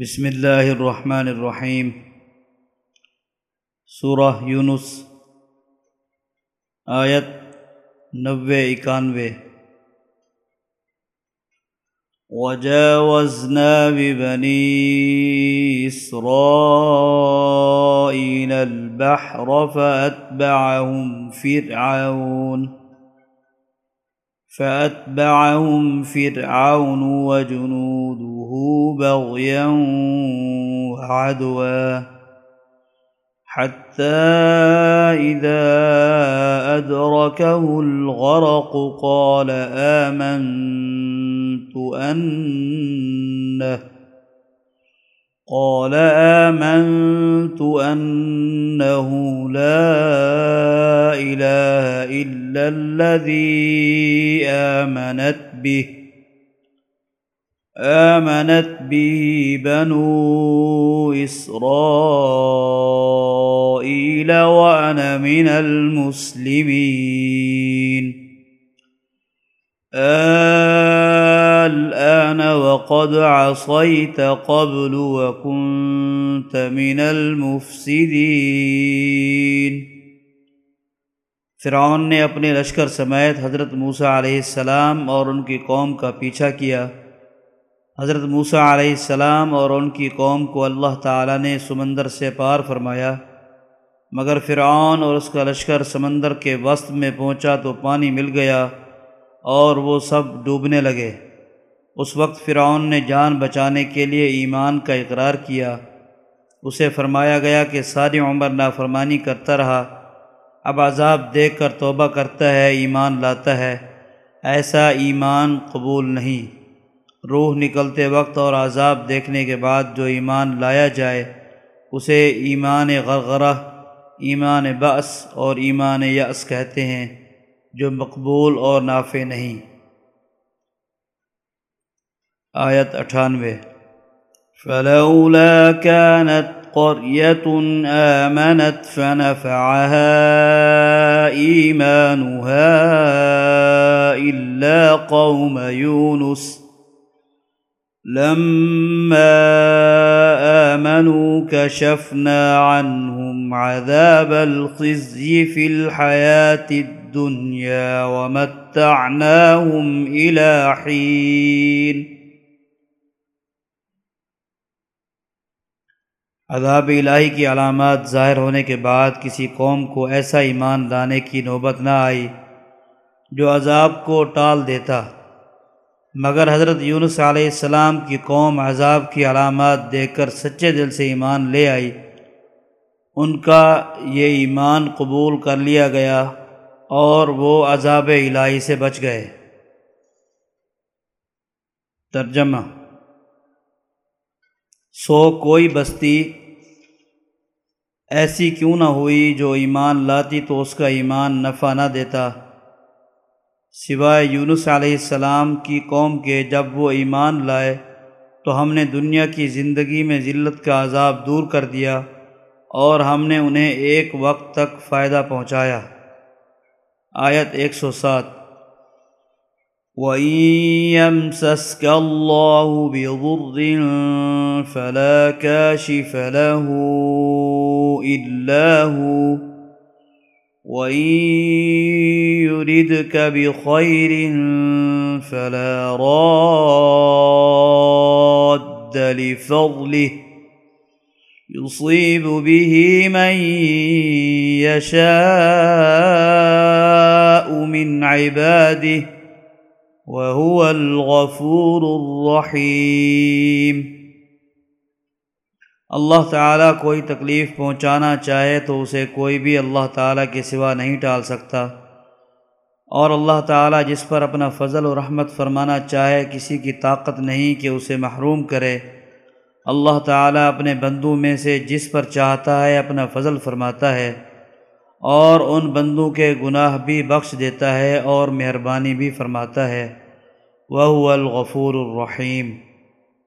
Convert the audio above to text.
بسم اللہ الرحمن الرحیم۔ سورہ یونس، آیت نوے، اکانوے۔ وجاوزنا ببني إسرائيل البحر فأتبعهم فرعون فأتبعهم فرعون وجنوده بغيا وعدوا حتى إذا أدركه الغرق قال آمنت أنه قال آمنت أنه لا إله إلا الذي آمنت به آمنت به بنو إسرائيل وأنا من المسلمين. الآن وقد عصيت قبل وكنت من المفسدين. فرعون نے اپنے لشکر سمیت حضرت موسیٰ علیہ السلام اور ان کی قوم کا پیچھا کیا۔ حضرت موسیٰ علیہ السلام اور ان کی قوم کو اللہ تعالیٰ نے سمندر سے پار فرمایا، مگر فرعون اور اس کا لشکر سمندر کے وسط میں پہنچا تو پانی مل گیا اور وہ سب ڈوبنے لگے۔ اس وقت فرعون نے جان بچانے کے لیے ایمان کا اقرار کیا۔ اسے فرمایا گیا کہ ساری عمر نافرمانی کرتا رہا، اب عذاب دیکھ کر توبہ کرتا ہے، ایمان لاتا ہے، ایسا ایمان قبول نہیں۔ روح نکلتے وقت اور عذاب دیکھنے کے بعد جو ایمان لایا جائے، اسے ایمان غرغرہ، ایمان بأس اور ایمان یأس کہتے ہیں، جو مقبول اور نافع نہیں۔ آیت اٹھانوے۔ فلولا كانت قرية آمنت فنفعها إيمانها إلا قوم يونس لما آمنوا كشفنا عنهم عذاب الخزي في الحياة الدنيا ومتعناهم إلى حين. عذاب الہی کی علامات ظاہر ہونے کے بعد کسی قوم کو ایسا ایمان لانے کی نوبت نہ آئی جو عذاب کو ٹال دیتا۔ مگر حضرت یونس علیہ السلام کی قوم عذاب کی علامات دیکھ کر سچے دل سے ایمان لے آئی۔ ان کا یہ ایمان قبول کر لیا گیا اور وہ عذاب الہی سے بچ گئے۔ ترجمہ سو کوئی بستی ایسی کیوں نہ ہوئی جو ایمان لاتی تو اس کا ایمان نفع نہ دیتا۔ سوائے یونس علیہ السلام کی قوم کے جب وہ ایمان لائے تو ہم نے دنیا کی زندگی میں ذلت کا عذاب دور کر دیا اور ہم نے انہیں ایک وقت تک فائدہ پہنچایا۔ آیت ایک سو سات۔ وَإِن يَمْسَسْكَ اللَّهُ بِضُرٍّ فَلَا كَاشِفَ لَهُ إِلَّا هُوَ۔ وَإِن يُرِدْكَ بِخَيْرٍ فَلَا رَادَّ لِفَضْلِهِ يصيب به من يشاء من عباده وهو الغفور الرحيم۔ اللہ تعالیٰ کوئی تکلیف پہنچانا چاہے تو اسے کوئی بھی اللہ تعالیٰ کے سوا نہیں ٹال سکتا۔ اور اللہ تعالیٰ جس پر اپنا فضل و رحمت فرمانا چاہے، کسی کی طاقت نہیں کہ اسے محروم کرے۔ اللہ تعالیٰ اپنے بندوں میں سے جس پر چاہتا ہے اپنا فضل فرماتا ہے، اور ان بندوں کے گناہ بھی بخش دیتا ہے اور مہربانی بھی فرماتا ہے۔ وہ الغفور الرحیم